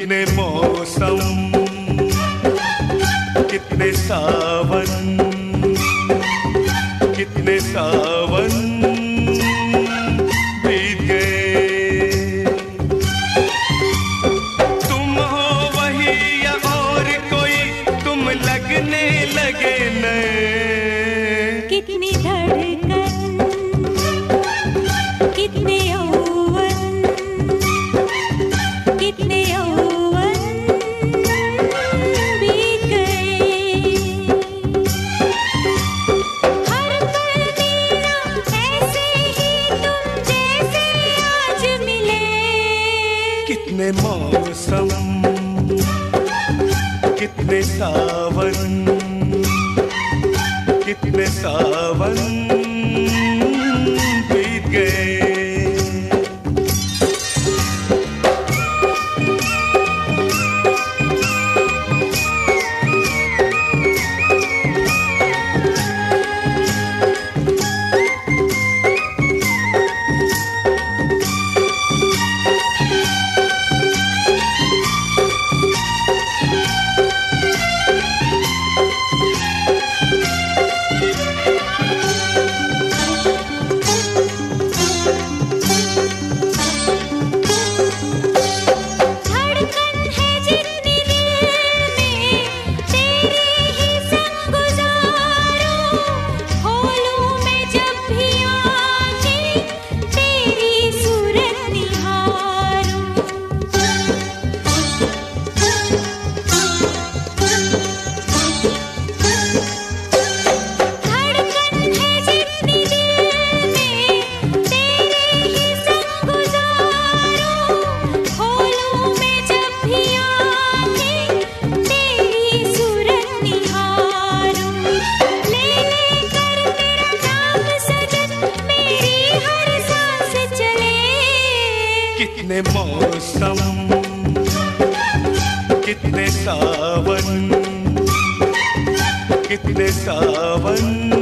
कितने मौसम कितने साल कितने मौसम कितने सावन कितने सावन कितने मौसम कितने सावन कितने सावन।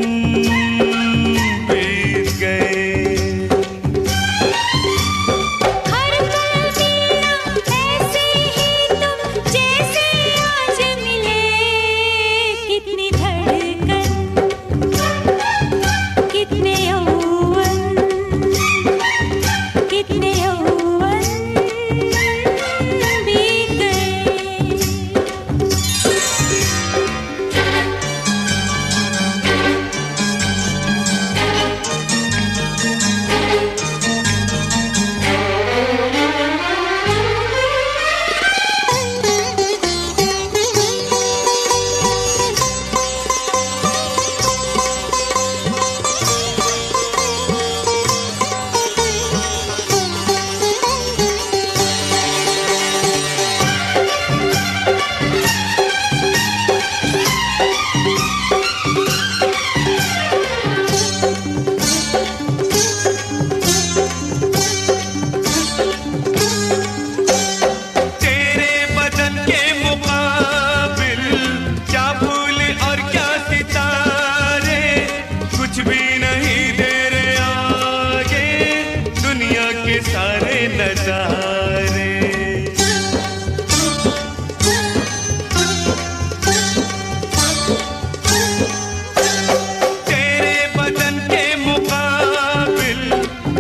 तेरे बदन के मुकाबिल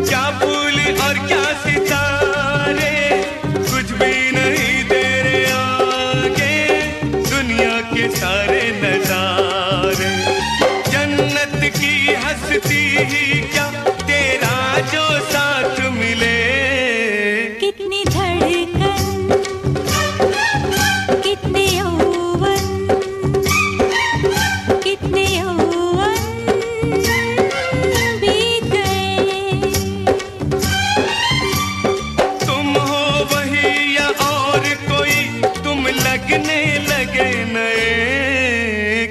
क्या और क्या सितारे? कुछ भी नहीं आगे, दुनिया के सारे नजारे।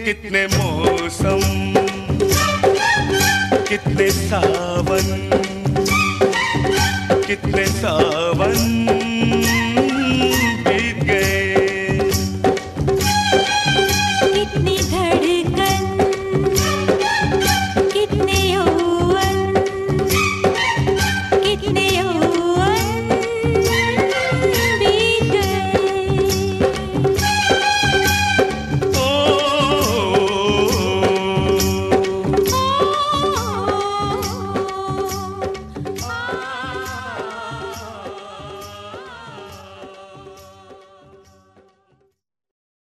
कितने मौसम कितने सावन कितने सावन।